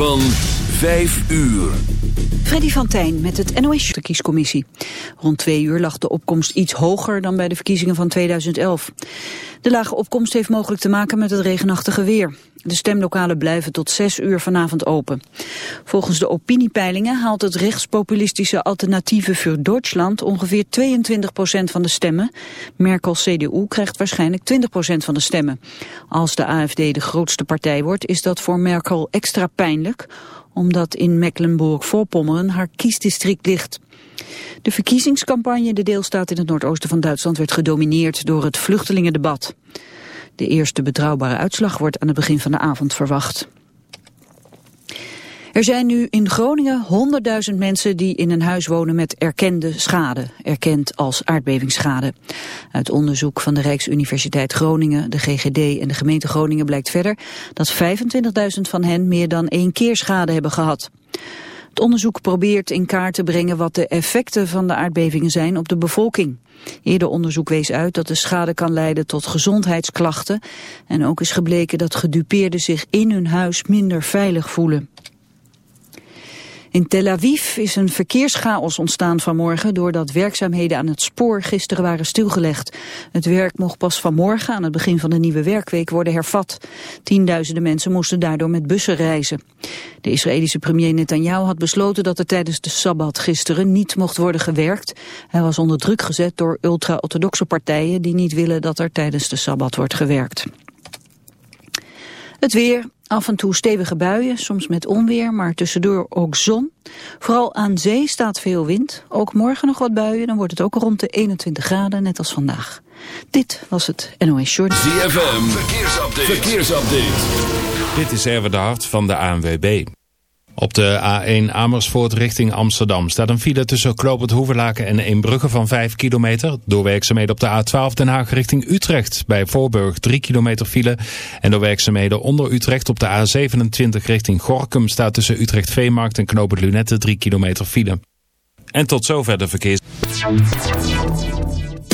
van 5 uur. Freddy van Tijn met het NOS kiescommissie. Rond twee uur lag de opkomst iets hoger dan bij de verkiezingen van 2011. De lage opkomst heeft mogelijk te maken met het regenachtige weer. De stemlokalen blijven tot zes uur vanavond open. Volgens de opiniepeilingen haalt het rechtspopulistische alternatieve voor Duitsland ongeveer 22% van de stemmen. Merkel's CDU krijgt waarschijnlijk 20% van de stemmen. Als de AFD de grootste partij wordt, is dat voor Merkel extra pijnlijk omdat in Mecklenburg-Voorpommeren haar kiesdistrict ligt. De verkiezingscampagne in de deelstaat in het noordoosten van Duitsland werd gedomineerd door het vluchtelingendebat. De eerste betrouwbare uitslag wordt aan het begin van de avond verwacht. Er zijn nu in Groningen 100.000 mensen die in een huis wonen met erkende schade, erkend als aardbevingsschade. Uit onderzoek van de Rijksuniversiteit Groningen, de GGD en de gemeente Groningen blijkt verder dat 25.000 van hen meer dan één keer schade hebben gehad. Het onderzoek probeert in kaart te brengen wat de effecten van de aardbevingen zijn op de bevolking. Eerder onderzoek wees uit dat de schade kan leiden tot gezondheidsklachten en ook is gebleken dat gedupeerden zich in hun huis minder veilig voelen. In Tel Aviv is een verkeerschaos ontstaan vanmorgen doordat werkzaamheden aan het spoor gisteren waren stilgelegd. Het werk mocht pas vanmorgen aan het begin van de nieuwe werkweek worden hervat. Tienduizenden mensen moesten daardoor met bussen reizen. De Israëlische premier Netanyahu had besloten dat er tijdens de Sabbat gisteren niet mocht worden gewerkt. Hij was onder druk gezet door ultra-orthodoxe partijen die niet willen dat er tijdens de Sabbat wordt gewerkt. Het weer, af en toe stevige buien, soms met onweer, maar tussendoor ook zon. Vooral aan zee staat veel wind. Ook morgen nog wat buien, dan wordt het ook rond de 21 graden, net als vandaag. Dit was het NOS Short. ZFM, verkeersupdate. verkeersupdate. Dit is Erwin de Hart van de ANWB. Op de A1 Amersfoort richting Amsterdam staat een file tussen Kloopend Hoevelaken en Eembrugge van 5 kilometer. Door werkzaamheden op de A12 Den Haag richting Utrecht. Bij Voorburg 3 kilometer file. En door werkzaamheden onder Utrecht op de A27 richting Gorkum staat tussen Utrecht Veemarkt en Knopend Lunette 3 kilometer file. En tot zover de verkeers.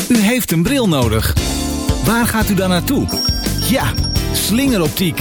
U heeft een bril nodig. Waar gaat u dan naartoe? Ja, slingeroptiek.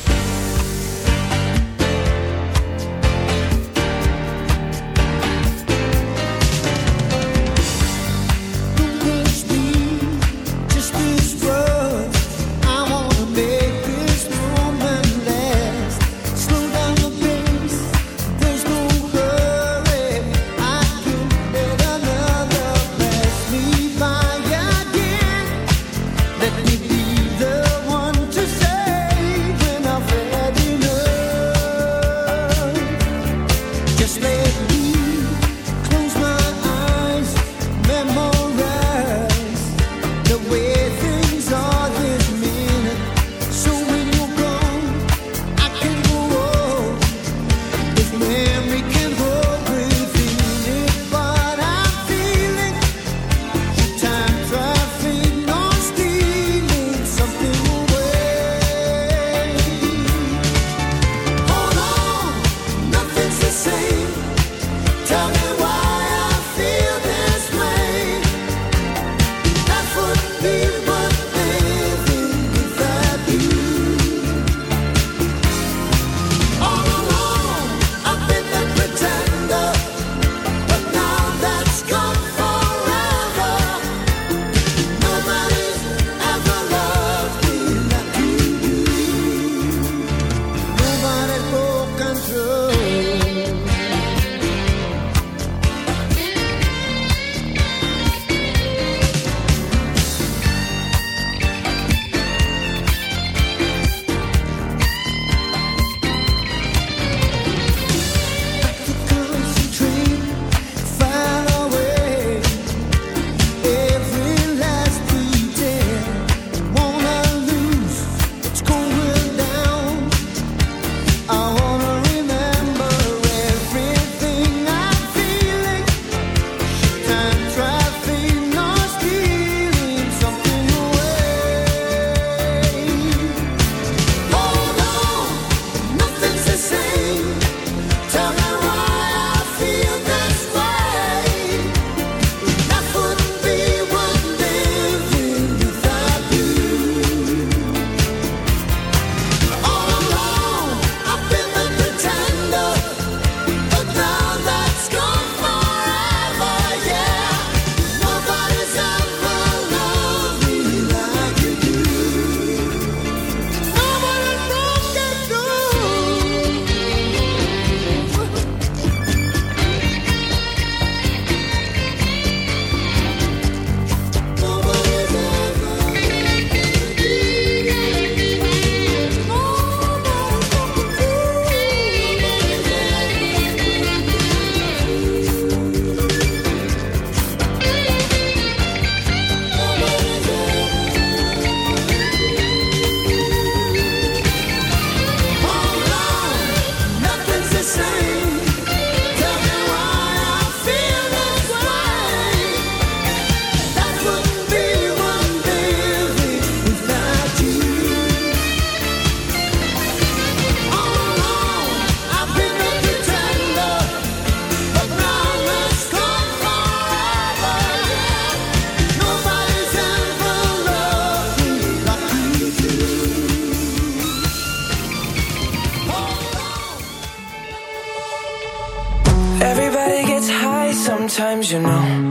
Sometimes, you know.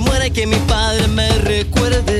muera que mi padre me recuerde.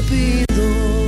repito.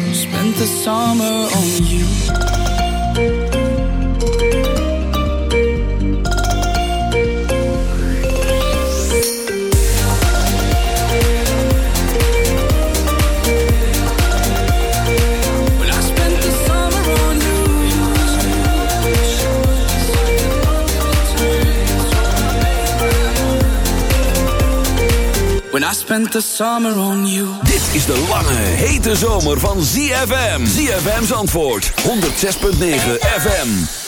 the summer on you. The summer on you. Dit is de lange, hete zomer van ZFM. ZFM's antwoord, 106.9 FM.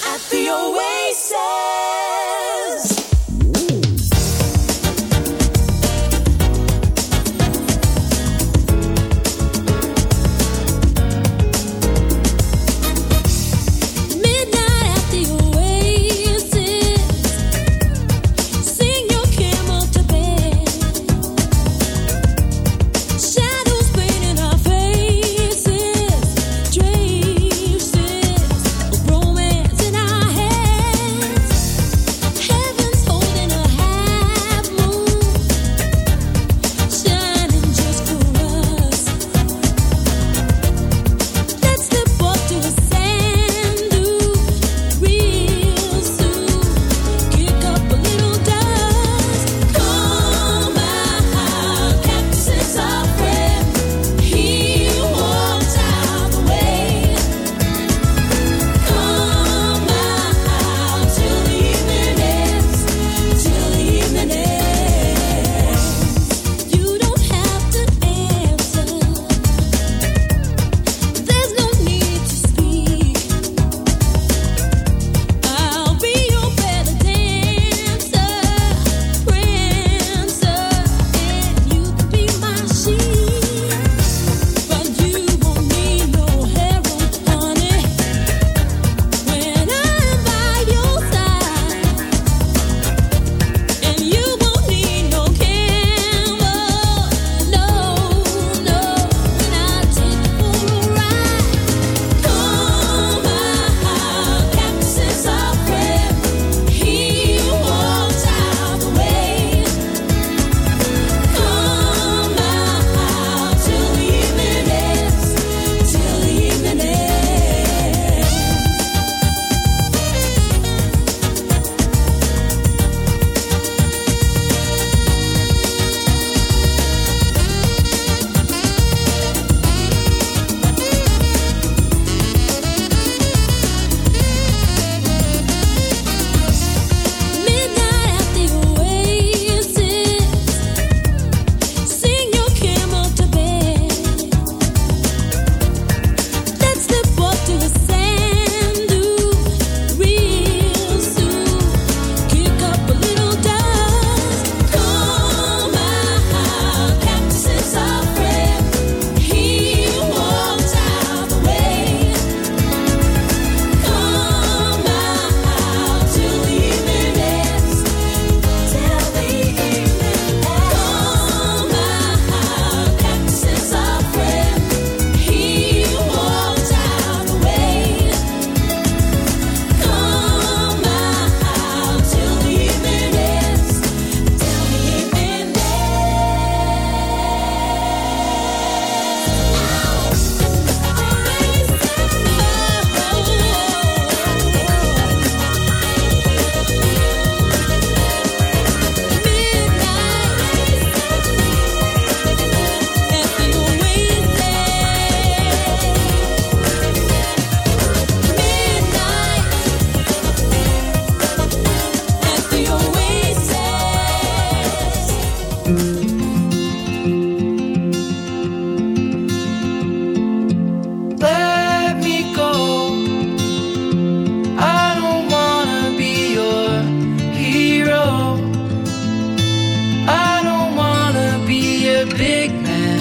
big man.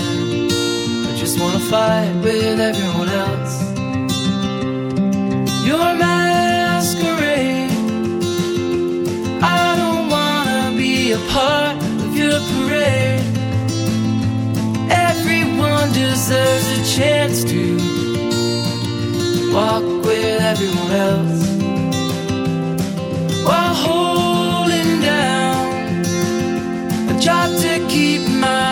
I just wanna fight with everyone else. Your masquerade. I don't wanna be a part of your parade. Everyone deserves a chance to walk with everyone else while holding down a job to keep my